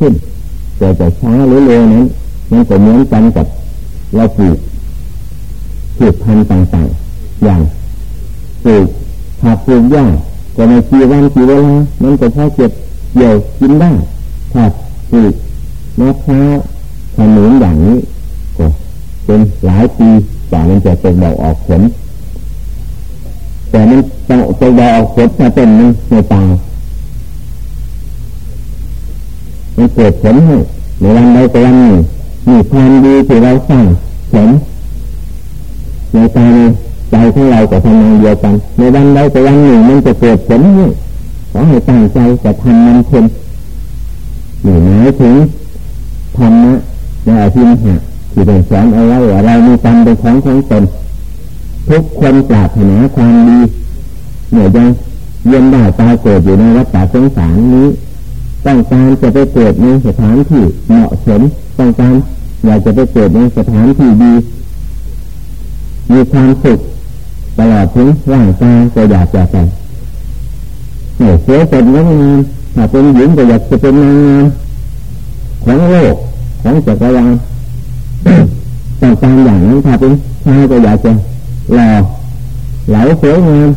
ขึ้นแต่จะช้าหรือเร็วนั้นมันก็เหมือนกันกับเราปลูกปลูกพันธุ์ต่างๆ อย่างปลูกผักปลูกหญ้าก็ในกี่วันกี่เวลามันก็พอเก็บเกี่ยวกินได้ถ้าปลูกมะพร้าวขนุนอย่างนี้ก็เป็นหลายปีกว่ามันจะตกดอกออกผลแต่มันตกตกดอกออกผลถ้าเป็นมันไม่ตาย มันเกิดผลให้ในวันใดก็วันหนึ่งมีความดีที่เราสร้างผลในใจใจของเราก็ทำงานเดียวกัน ในวันใดก็วันหนึ่งมันจะเกิดผลให้ขอให้ตั้งใจจะทำมันเพ็ญหรือหมายถึงธรรมะในอาทิตย์หัที่เป็นสอนเอาไว้ว่าเรามีกรรมเป็นของของตนทุกคนปรารถนาความดีเหนื่อยยังเยียนได้ตายเกิดอยู่ในวัฏสงสารนี้ ต้องการจะไปเกิดในสถานที่เหมาะสมต้องการอยากจะไปเกิดในสถานที่ดี มีความสุขตลอดถึงร่างกายก็อยากจะแต่งเสียเป็นงงามถ้าเป็นหญิงก็อยากจะเป็นนางงามของโลกของจักรวาลต้องการอย่างนั้นถ้าเป็นชายก็อยากจะหล่อเหลาสวยงาม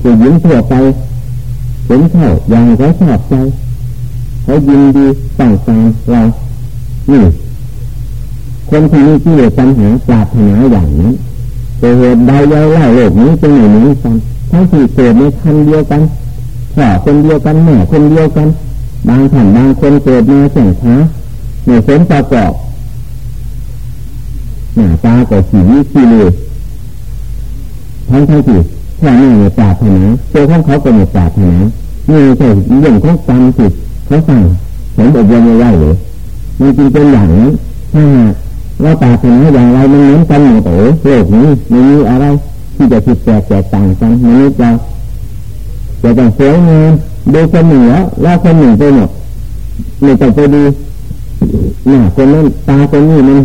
ผู้หญิงทั่วไปเห็นเข้าอย่างเขาชอบใจ เขายินดีต้องการเรานี่คนที่มีที่เหลือปัญหาปราถนาอย่างนั้นแต่เหตุใดเล่าเล่าโลกนี้จึงไม่เหมือนกันทั้งที่เกิดในคันเดียวกันพ่อคนเดียวกันแม่คนเดียวกัน บางท่านบางคนเกิดมาเสียงช้าในสมประกอบหน้าตาก็สีสีเลยทั้งทั้งที่พ่อแม่เนี่ปราถนาตัวของเขาก็ไม่ปราถนานี่ใช่เรื่องของกรรมจิต เขาสั่งผมอบรมไว้เลยมันจริงเป็นอย่างนี้นถ้าเราปรารถนาอย่างไรมันเหมือนกันหมดโอ้โลกนี้ไม่มีอะไรที่จะผิดแปลกแตกต่างกันมนุษย์เราจะต้องสวยงามดูคนหนึ่งแล้วคนหนึ่งไปหมดไม่ต้องไปดูหน้าคนนั้นตาคนนี้มัน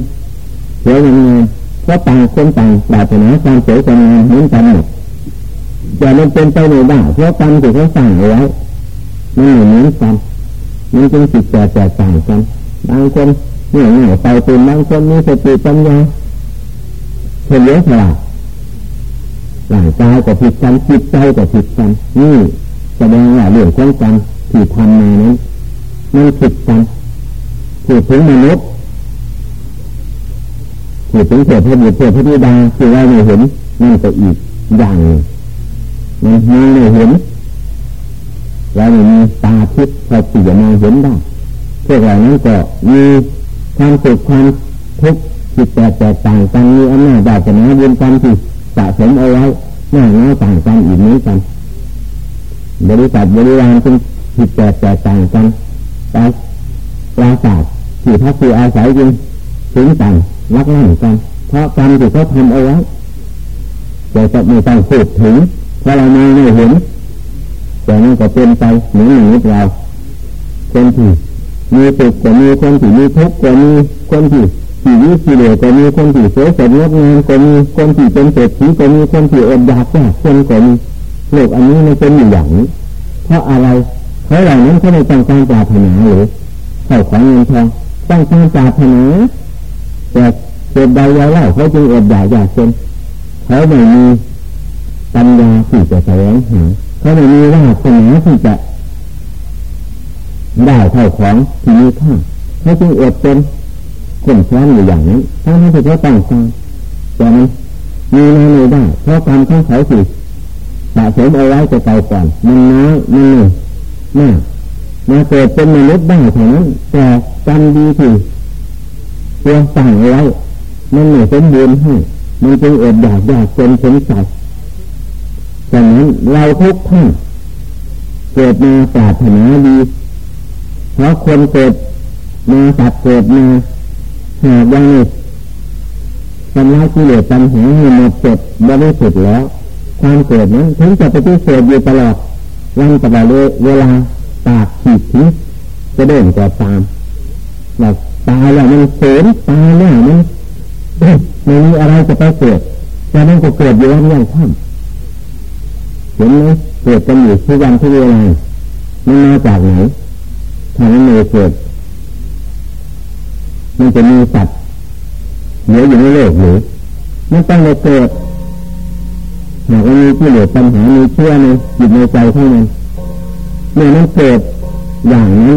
สวยงามเพราะต่างคนต่างปรารถนาความสวยความงามเหมือนกันหมดแต่มันเป็นไปไม่ได้เพราะกรรมที่เขาสั่งเอาไว้มันเหมือนกัน มันจึงจิตแตกแตกต่างกันบางคนเหนื่อยเหนื่อยไปเป็นบางคนมีสติปัญญาเฉลียวฉลาดร่างกายก็ผิดกันจิตใจก็ผิดกันนี่แสดงว่าเรื่องของกรรมที่ทำมานั้นมันผิดกันพูดถึงมนุษย์พูดถึงเทพบุตรเทพธิดาที่เราไม่เห็นนั่นก็อีกอย่างมันมองไม่เห็น เราไม่มีตาทิพย์พอที่จะมองเห็นได้พวกเรานั้นก็มีความสุขความทุกข์จิตแตกแตกต่างกันมีอำนาจบาปชนะบุญกรรมที่สะสมเอาไว้หน้าน้อยต่างกันอีกนี้กันบริษัทบริวารจึงจิตแตกแตกต่างกันแต่ปราศาสที่พระคืออาศัยจริงถึงต่างรักนั่นกัน เพราะกรรมที่เขาทำเอาไว้แต่จะไม่ต้องพูดถึงเพราะเรามองไม่เห็น แต่นั่นก็เป็นไปเหมือนมนุษย์เราคนที่มีสุขก็มีคนที่มีทุกข์ก็มีคนที่ที่วิสิเหลือก็มีคนที่สวยสดงดงามก็มีคนที่เป็นเศรษฐีก็มีคนที่อดอยากยากคนก็มีโลกอันนี้มันเป็นอย่างนี้ เพราะอะไรเพราะเหล่านั้นเขาไม่ต้องการปรารถนาหรือเข้าของเงินทองต้องการปรารถนาแต่เกิดใดยาเล่าเขาจึงอดอยากอยากจนเขาไม่มีปัญญาที่จะแสวงหา เขาไม่มีว่าสนาที่จะได้เท่าของที่มีค่าเขาจึงอดเป็นคนแค้นอยู่อย่างนั้นทั้งที่เขาต้องการแต่มันมีมาไม่ได้เพราะกรรมของเขาสิสะสมเอาไว้จะเก่าก่อนมันน้อยมันหนึ่งมากมาเกิดเป็นมนุษย์ได้เท่านั้นแต่กรรมดีที่ตัวสั่งเอาไว้มันไม่สมบูรณ์ให้มันจึงอดอยากอยากจนสงสัย ดังนั้นเราทุกท่านเกิดมาปรารถนาดี เพราะคนเกิดมาสัตว์เกิดมาหากยังไม่ทำลายกิเลสตัณหาให้หมดจดบริสุทธิ์แล้ว ความเกิดนั้นถึงจะปฏิเสธอยู่ตลอดวันตลอดเวลาตากขีดทิ้งจะเดินก็ตามแบบตายแล้วมันเสียตายแล้วมันไม่มีอะไรจะไปเกิดแต่มันก็เกิดอยู่แล้วยังท่าน เห็นไหมเกิดกันอยู่ทุกวันทุกเวลามันมาจากไหนถ้ามันไม่เกิดมันจะมีสัตว์เหลืออยู่ในโลกหรือมันต้องเกิดหากว่ามีที่เหลือปัญหามีเชื่อในจิตในใจเท่านั้นเมื่อมันเกิดอย่างนี้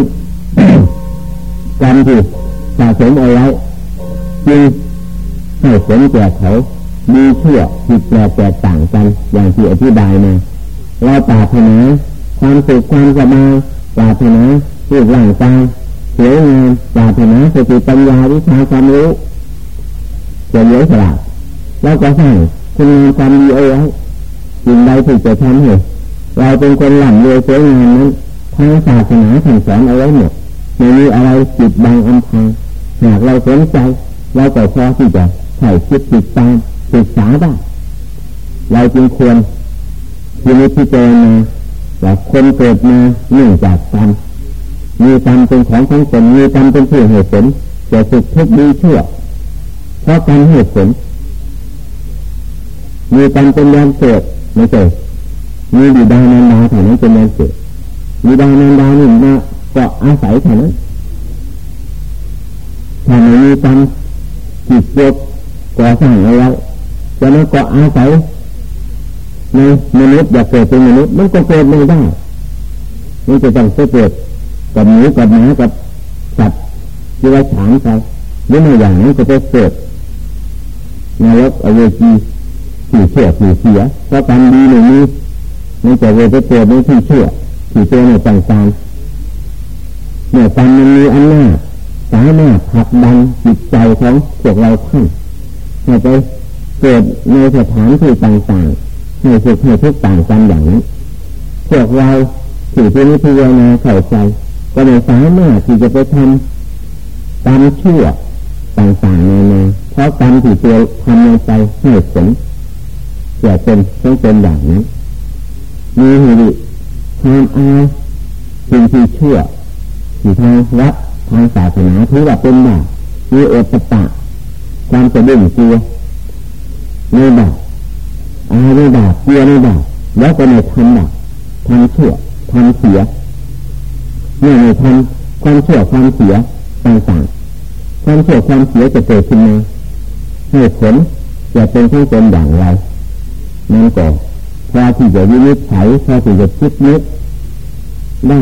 กรรมที่สะสมเอาไว้จึงให้ผลแก่เขามีเชื่อผิดแปลกแตกต่างกันอย่างที่อธิบายมา เราปรารถนาความสุขความสบายปรารถนารูปร่างกายสวยงามปรารถนาสติปัญญาวิชาความรู้จะเยอะสละเราก็สร้างคุณงามความดีเอาไว้สิ่งใดที่จะทำให้เราเป็นคนหลั่ำรวยสวยงามนั้นทางศาสนาสั่งสอนเอาไว้หมดไม่มีอะไรปิดบังอำพรางหากเราสนใจเราก็พอที่จะใส่คิดติดตามศึกษาได้เราจึงควร ที่นี้ที่เจอมาว่าคนเกิดมาเนื่องจากกรรมมีกรรมเป็นของของตนมีกรรมเป็นผู้เหตุผลจะสุขทุกข์ดีชั่วเพราะกรรมเหตุผลมีกรรมเป็นแรงเกิดไม่ใช่มีบิดานานดาเท่านั้นเป็นแรงเกิดบิดานานดานี่มาก็อาศัยเท่านั้นถ้าไม่มีกรรมจิตเกิดก่อสร้างเอาไว้จะมาเกาะอาศัย ในมนุษย์อยากเกิดเป็นมนุษย์มันก็เกิดไม่ได้มันจะต้องเกิดกับหมูกับหมากับสัตว์ที่ว่าฉานไปหรือไม่อย่างนั้นก็จะเกิดนรกอเวจีผีเชื่อผีเสียเพราะการดีหนึ่งนี้มันจะเกิดเกิดในที่เชื่อผีตัวในต่างๆเมื่อกรรมมันมีอำนาจสามารถผลักดันจิตใจของพวกเราท่านให้ไปเกิดในสถานที่ต่างๆ ให้สุขให้ทุกต่างกันอย่างนี้พวกเราถือที่นิพพานาเข้าใจก็ไม่สามารถที่จะไปทำกรรมชั่วต่างๆในนาเพราะกรรมที่ตัวทำลงไปให้ผลจะเป็นต้องเป็นอย่างนี้มีหิริความอายสิ่งที่ชั่วที่ทางวัดทางศาสนาถือว่าเป็นบาปมีเอตตะความจะดึงกลัวในบาปายในบาปกลัวในบาปแล้วก็ในทำบาปทำชั่วทำเสียเมื่อในทำความชั่วความเสียต่างๆความชั่วความเสียจะเกิดขึ้นมาเหตุผลจะเป็นที่เป็นอย่างไรนั่นก็พอที่จะวินิจฉัยพอที่จะคิดนึกได้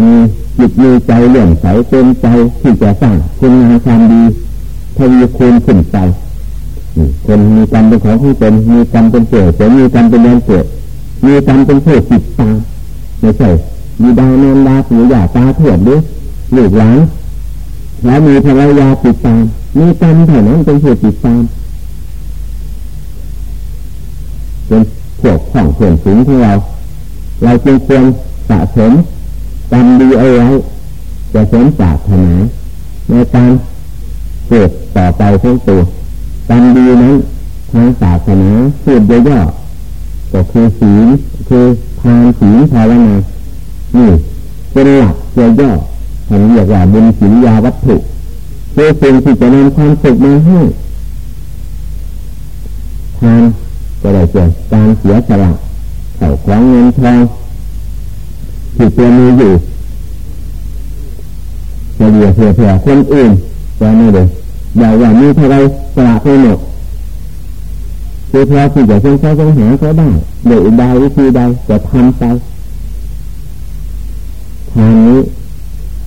มีจิตมีใจเลื่อมใสเต็มใจที่จะสร้างคุณงามความดีทวีคูณขึ้นไป คนมีกรรมเป็นของที่เป็นมีกรรมเป็นเกิดแต่มีกรรมเป็นแรงเกิดมีกรรมเป็นผู้ติดตาไม่ใช่มีดาวเนนดาหรือหยาตาเถื่อนด้วยลูกหลานแล้วมีภรรยาติดตาม มีกรรมเท่านั้นเป็นผู้ติดตามเป็นพวกของเพื่อนสูงของเรา เราจึงควรสะสมกรรมดีเอาไว้จะสมปรารถนาในการเกิดต่อไปทั้งตัว กรรมดีนั้นทางศาสนาพูดย่อๆก็คือศีลคือทานศีลภาวนานี่เป็นหลักย่อๆท่านเรียกว่าบุญศีลยาวัตถุคือสิ่งที่จะนำความสุขมาให้ทานก็ได้เกิดการเสียสละเข่าคล้องเงินทองที่ตัวมีอยู่จะเดียวเผื่อเผื่อคนอื่นแต่ไม่ได้อย่าว่ามีเท่าไร สละไปหมดคือพอที่จะเชื่อเขาหาเขาได้โดยใดวิธีใดจะทำไปทางนี้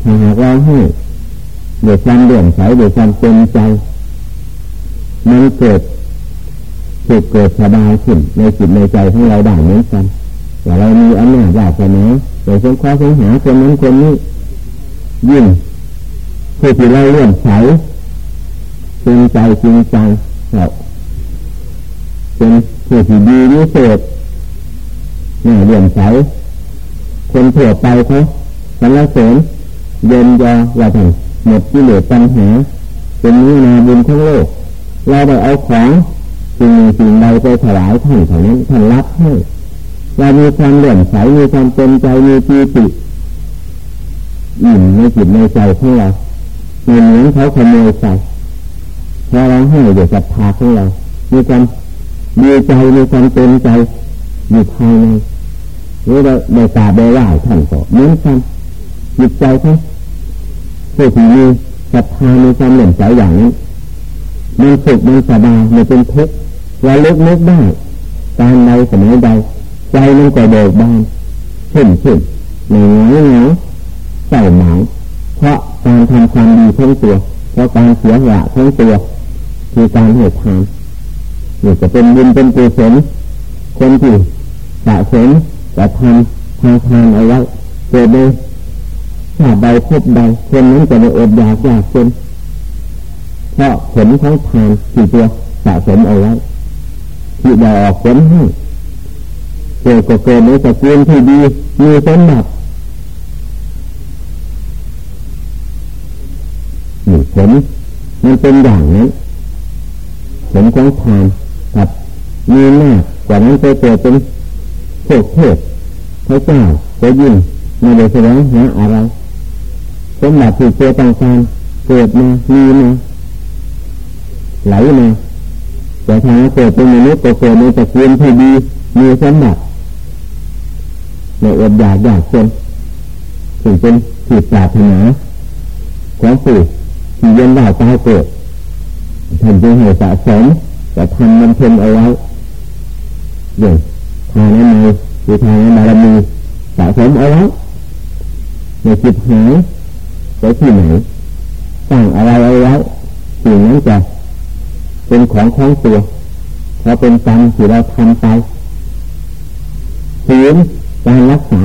ถ้าหากเราให้โดยความเดือดใสโดยความเต็มใจ มันเกิดสุขเกิดสบายขึ้นในจิตในใจของเราได้เหมือนกันแต่เรามีอำนาจวาสนาโดยสงเคราะห์สหาคนนั้นคนนี้ยิ่งคือที่เราเลื่อมใส จริงใจจริงจังเราเป็นผู้ที่ดีวิเศษเนี่ยเลื่อมใสคนทั่วไปเขาสรรเสริญเย็นยอว่าถึงหมดที่เหลือปัญหา เป็นนี้นาบุญทั้งโลก เราไปเอาของสิ่งสิ่งใดไปถวายท่านเท่านั้นท่านรับให้เรามีความเลื่อมใสมีความเต็มใจมีปีติอิ่มในจิตในใจของเราเหมือนเขาขโมยใส่ พอเราให้เดี๋ยวศรัทธาของเรา มีความดีใจมีความเต็มใจอยู่ภายในหรือเราได้ตาได้ไหวท่านก็เหมือนกันจิตใจเขาผู้ที่มีศรัทธามีความเหลื่อมใสอย่างนี้มันสุขมันสบายมันเป็นทุกข์เราเลิกนึกได้การใดสมัยใดใจมันก็เบิกบานขึ้นขึ้นเหนื่อยเหงาเศร้าหมองเพราะการทำความดีทั้งตัวเพราะการเสียหละทั้งตัว คือการเหตุทานนี่จะเป็นบุญเป็นกุศลคนที่สะสมจะทำทางทานเอาไว้เกิดในชาติใดพบใดคนนั้นจะไม่อดอยากยากจนเพราะผลของทานที่ตัวสะสมเอาไว้ที่ได้ออกผลให้เกิดก็เกิดในตระกูลที่ดีมีสมบัติผลมันเป็นอย่างนั้น ผลของทานกับมีหน้ากว่านั้นจะเกิดเป็นโทษเทศพระเจ้าจะยิ่งไม่ได้แสดงหาอะไรสมบัติที่เจอต่างๆเกิดมามีมาไหลมาแต่ทางเกิดเป็นมนุษย์ก็เกิดในตระกูลที่ดีมีสมบัติในอดอยากอยากจนถึงเป็นผิดศาสนาของผู้ที่เย็นได้ตายเกิด ท่านจึงให้สะสมจะทำมันเพ็ญเอาไว้อย่างทานนั้นในหรือทานบารมีสะสมเอาไว้ในจิตหายไปที่ไหนตั้งอะไรเอาไว้สิ่งนั้นจะเป็นของของตัวเพราะเป็นกรรมที่เราทำไปศีลการรักษา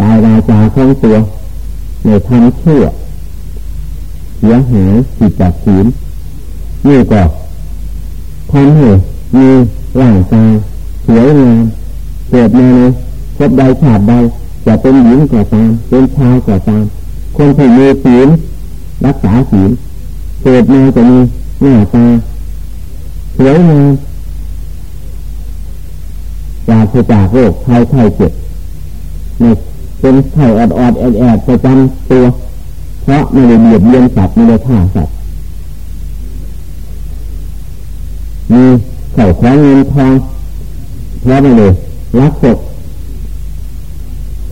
กายวาจาของตัวในทำเชื่อเสียหายจิตจากศีล นี่ก็ทำให้มีร่างกายสวยงามเกิดมาในภพใดชาติใดจะเป็นหญิงก็ตามเป็นชายก็ตาม คนที่มีศีลรักษาศีลเกิดมาจะมีหน้าตาสวยงามปราศจากโรคภัยไข้เจ็บเนี่ยเป็นไข้ออดออดแอดแอดประจำตัว เพราะไม่ได้เบียดเบียนสัตว์ไม่ได้ฆ่าสัตว์ มีเข่าของเงินทองเพราะไม่ได้รักศพ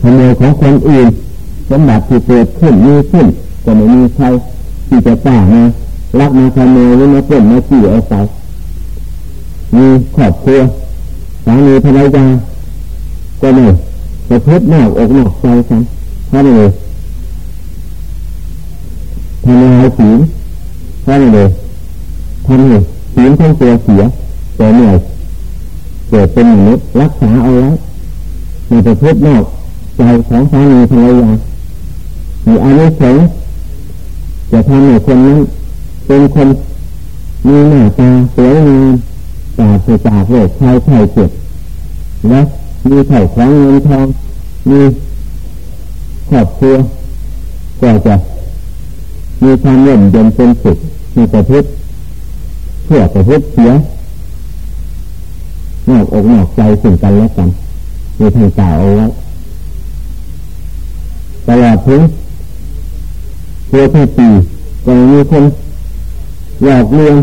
ขโมยของคนอื่นสมบัติที่เกิดขึ้นมีขึ้นก็ไม่มีใครที่จะกล้ามาลักมาขโมยหรือมาปล้นมาขี่เอาไปมีครอบครัวสามีภรรยาก็ไม่ประพฤตินอกอกนอกใจกันเพราะไม่เลยทำลายศีลเพราะไม่เลยทำให้ ศีลทั้งตัวเสียแต่เหนื่อยเกิดเป็นมนุษย์รักษาเอาไว้ในประพฤตินอกใจของสามีภรรยามีอายุสงจะทำให้คนนั้นเป็นคนมีหน้าตาสวยงามปราศจากโรคภัยไข้เจ็บและมีไข่ของเงินทองมีครอบครัวก็จะมีความเย็นเย็นเป็นสุขมีประพฤติ เพื่อประพฤติเสียนอกอกนอกใจสิ่งกันและกันมีทางกล่าวเอาไว้ตลอดถึงเพื่อที่ปีก็มีคนหลอกลวง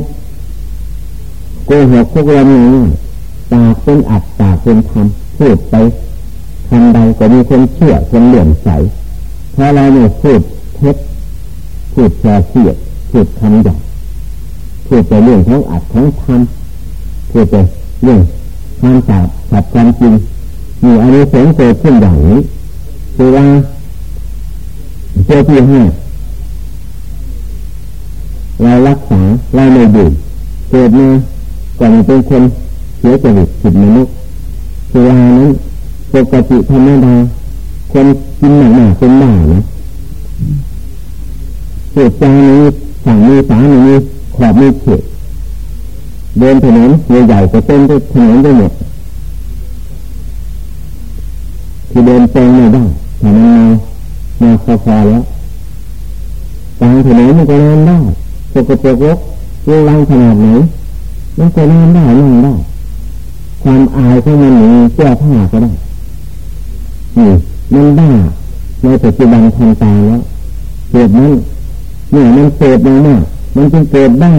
โกหกพวกเราเนี่ยตาเป็นอัดตาเป็นทำพูดไปทำใดก็มีคนเชื่อคนเหลื่อมใสเพราะเราเนี่ยพูดเท็จพูดแช่เสียดพูดคำหยาบ พูดไปเรื่องของอัดของทำพูดไปเรื่องความสาบสับความจริงมีอันนี้สงเกิดขึ้นอย่างนี้คือว่าเจ้าที่ห้าเรารักษาเราไม่ดื่มเกิดมาก่อนเป็นคนเสียจริตผิดมนุษย์คือว่านั้นปกติธรรมดาคนกินหนักๆเป็นบ้านะเกิดใจนี้สั่งมีสามี ขอบมีเขตเดินถนนใหญ่ๆก็เต้นด้วยถนนได้หมดที่เดินตรงไม่ได้ถนนมามาพอๆแล้วกลางถนนมันก็เดินได้สกปรกรกเรื่องรังขนาดไหนมันก็นั่งได้นั่งได้ความอายของมันมีเสื้อผ้าก็ได้นี่มันบ้าในปัจจุบันทันตาแล้วเกิดนั้นเนี่ยมันเกิดมามาก มันจึงเกิดบ้า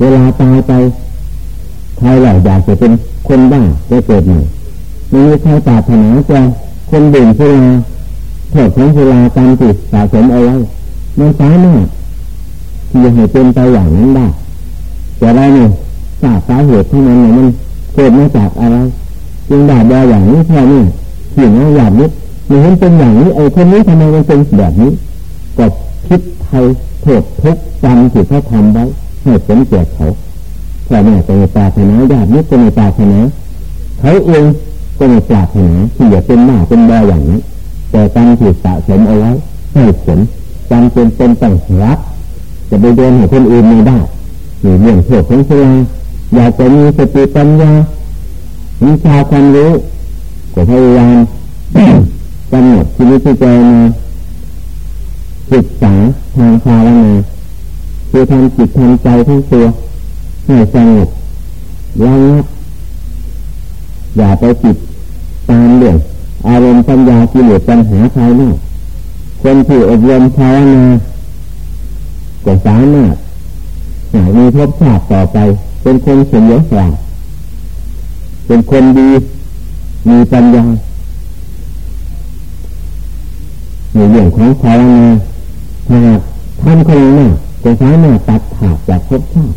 เวลาตายไปใครหล่อยากจะเป็นคนบ้าจะเกิดใหม่ไม่มีใครปรารถนาจะคนดื่มสุราโทษของสุราการติดสะสมเอาไว้มันสามารถที่จะให้เป็นไปอย่างนั้นได้แต่เราเนี่ยทราบสาเหตุที่มันเนี่ยมันเกิดมาจากอะไรจึงด่าบออย่างนี้แค่นี้ที่น้อยากนิดมันเห็นเป็นอย่างนี้ไอ้คนนี้ทำไมมันเป็นแบบนี้ก็คิดไทย โทษทุกจำที่เขาทำไว้ให้ผลเกิดเขาพ่อแม่ก็ไม่ปรารถนาญาติมิตรก็ไม่ปรารถนาเขาเองก็ไม่ปรารถนาที่จะเป็นหน้าเป็นบออย่างนี้แต่กรรมที่สะสมเอาไว้ให้ผลจำเป็นเป็นต้องรับจะไปเดินให้คนอื่นไม่ได้หรือเรื่องโทษของเสียอยากจะมีสติปัญญาวิชาความรู้ก็พยายามกำหนดชีวิตที่เจมาศึกษา ทางภาวนาคือทำจิตทำใจทั้งตัวให้สงบระงับอย่าไปจิตตามเรื่องอารมณ์ปัญญากิเลสปัญหาภายนอกคนที่อบรมภาวนาก็สามารถหามีภพชาติต่อไป เป็นคนเฉลียวฉลาดเป็นคนดีมีปัญญาในเรื่องของภาวนา หากทำคนหน้าจะสามารถตัดขาดจากภพชาติ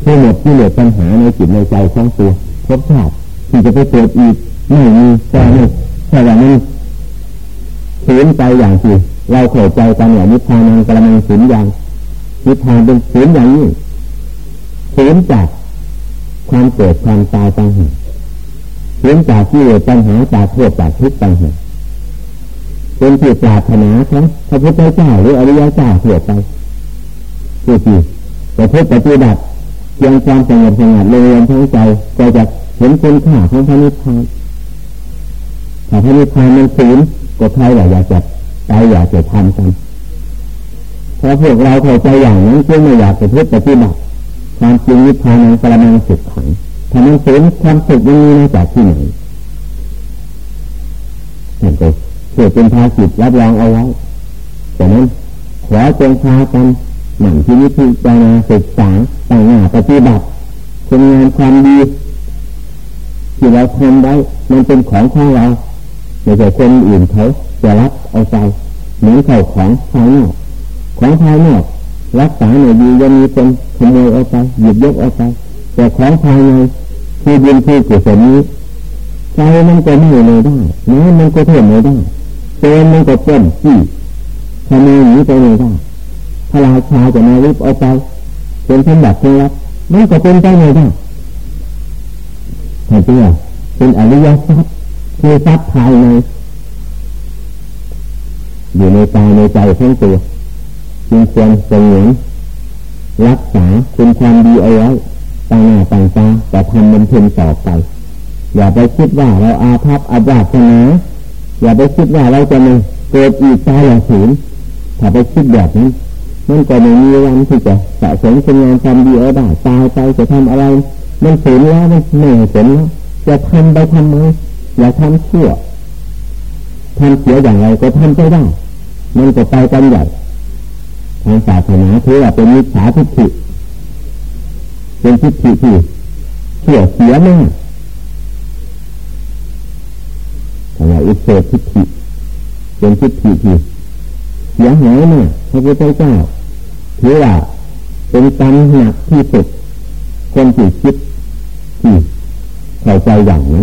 เพื่อหมดที่เหลือปัญหาในจิตในใจของตัวภพชาติที่จะไปเกิดอีกไม่มีแต่ไม่ใช่ว่ามันถืนใจอย่างที่เราเข้าใจกันอย่างนิพพานังกระมังสูญอย่างนิพพานเป็นสูญอย่างนี้สูญจากความเกิดความตายต่างหากสูญจากที่เหลือปัญหาจากโทษจากทุกข์ต่างหาก เป็นจิตปรารถนาของพระพุทธเจ้าหรืออริยเจ้าเสียไปคือที่แต่พุทธปฏิบัติเพียงความสงบสงัดเรียนทั้งใจก็จะเห็นคุณค่าของพระนิพพานถ้าพระนิพพานมันสูญก็ใครอยากจะไปอยากจะทำกันเพราะพวกเราเข้าใจอย่างนั้นจึงไม่อยากจะพุทธปฏิบัติความจริงนิพพานนั้นกระมังสุขขังถ้ามันสูญความสุขมันมีมาจากที่ไหนท่าน ก็พื่อเป็นภาสิตรับรองเอาไว้แต่นั้นขอจงพากันหมั่นที่นิพพานาศึกษาต่างหน้าปฏิบัติเป็นงานความดีที่เราทำได้มันเป็นของของเราไม่ใช่คนอื่นเขาจะรับเอาใจเหมือนเขาของภายนอกของภายนอกรักษาหน่อยดียังมีคนขโมยเอาไปหยิบยกเอาไปแต่ของภายในคือบุญคือกุศลนี้ใจมันก็ไม่เลยได้น้มันก็เท่ไม่ได้ เตือนมันก็เป็นที่ทำไมหนีไปไม่ได้พระราชาจะมาริบเอาไปเป็นสมบัติของรัฐมันก็เป็นไปไม่ได้เห็นไหมเป็นอริยทรัพย์คือทรัพย์ภายในอยู่ในใจในใจทั้งตัวจึงควรสงวนรักษาคุณความดีเอาไว้ต่างหน้าต่างตาแต่ทำมันเพียงต่อไป อย่าไปคิดว่าเราอาภัพอาญาชนะ อย่าไปคิดว่าเราจะม่เกิดอีกตายอย่างสูงถ้าไปคิดแบบนั้นมันก็ไม่มีวันที่จะสะสมคุณงานทำดีเอาได้ตายไปจะทำอะไร มันสูญแล้วมันไม่สูญแล้วจะทำไปทำไมอย่าทำชั่วทำเสียอย่างไรก็ทำไปได้ มันก็ไปกันใหญ่ทางศาสนาถือว่าเป็นมิจฉาทิฏฐิเป็นทิฏฐิที่เสียเสียมาก คำว่าอุเสทิฐิเป็นทิฐิที่เสียหายมากพระพุทธเจ้าถือว่าเป็นกรรมหนักที่สุดคนที่คิดที่เข้าใจอย่างนี้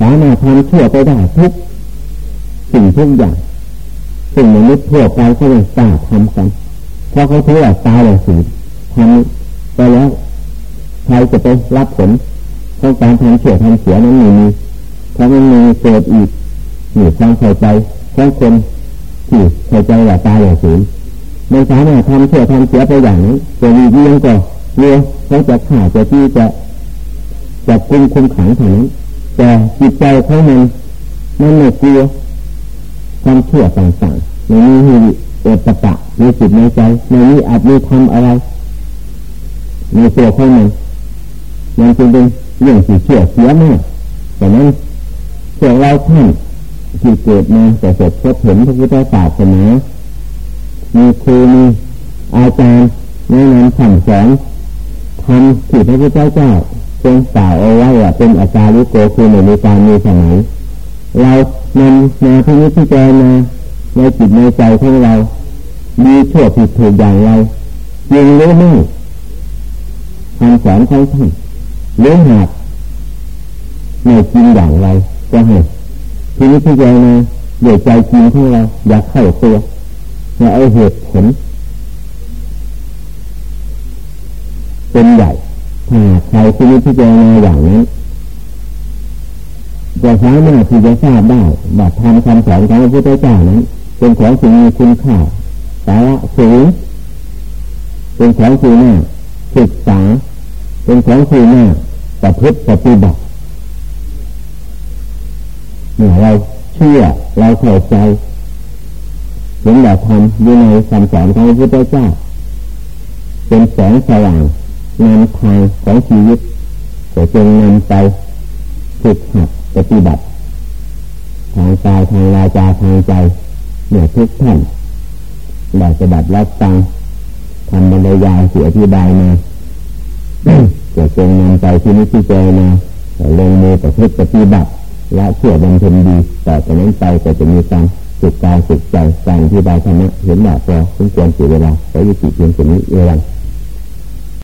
สามารถทำชั่วไปได้ทุกสิ่งทุกอย่างสิ่งมนุษย์ทั่วไปก็ยังกล้าทำกันเพราะเขาถือว่าตายแล้วสิทำไปแล้วใครจะไปรับผลของการทำเฉื่อทำเสียนั้นไม่มี ถ้ามันมีเกิดอีกหรือความเข้าใจของคนที่เข้าใจว่าตายอย่างสูงมันสามารถทำเชื่อทำเสียไปอย่างนี้จะมีเรื่องก็เรื่องเขาจะข่าจะที่จะจะคุมคุมขังเท่านั้นแต่จิตใจเขามันมันไม่กลัวความเชื่อต่างๆไม่มีหิเอตตะในจิตในใจไม่มีอาจมีทำอะไรในตัวเขามันมันจึงเป็นเรื่องที่เชื่อเสียมากแต่นั้น พวกเราท่านที่เกิดมาแต่เกิดพบเห็นพระพุทธศาสนามีครูมีอาจารย์แนะนำสั่งสอนทำที่พระพุทธเจ้าทรงกล่าวเอาไว้ว่าเป็นอาจารย์ลิโกคือในมีการมีสมัยเรานำมาที่นี้ที่เจมาในจิตในใจของเราดีชั่วผิดถูกอย่างไรจริงรือไม่คำสอนของท่านเลี้ยงหักไม่จริงอย่างไร ก็ให้ทีนี้ที่ใจนะเดี๋ยวใจจริงของเราอยากเข้าตัวและเอาเหตุผลเป็นใหญ่ถ้าใครที่นี้ที่ใจนะอย่างนั้นจะสามารถที่จะทราบได้ว่าทำคำสอนของพระพุทธเจ้านั้น เป็นของสิ่งมีคุณค่าสาระสูงเป็นของคือหน้าศึกษา เป็นของคือหน้าประพฤติปฏิบัติ เมื่อเราเชื่อเราเข้าใจเห็นแบบทำอยู่ในคำสอนของพระพุทธเจ้า เป็นแสงสว่างนำทางของชีวิตจะจงนำไปฝึกหัดปฏิบัติทางกายทางวาจาทางใจเมื่อทุกท่านได้จะดับรับฟังทำบรรยายเสียที่ใดมาจะจงนำใจที่นี้ที่เจมาลงมือประพฤติปฏิบัติ ละเชื่อบำเพ็ญดีต่อจากนั้นไปก็จะมีการสุขกายสึกใจการที่บายธรรมะเห็นแบบพอสมควรเสียเวลาขอยุติเพียงแค่นี้เอง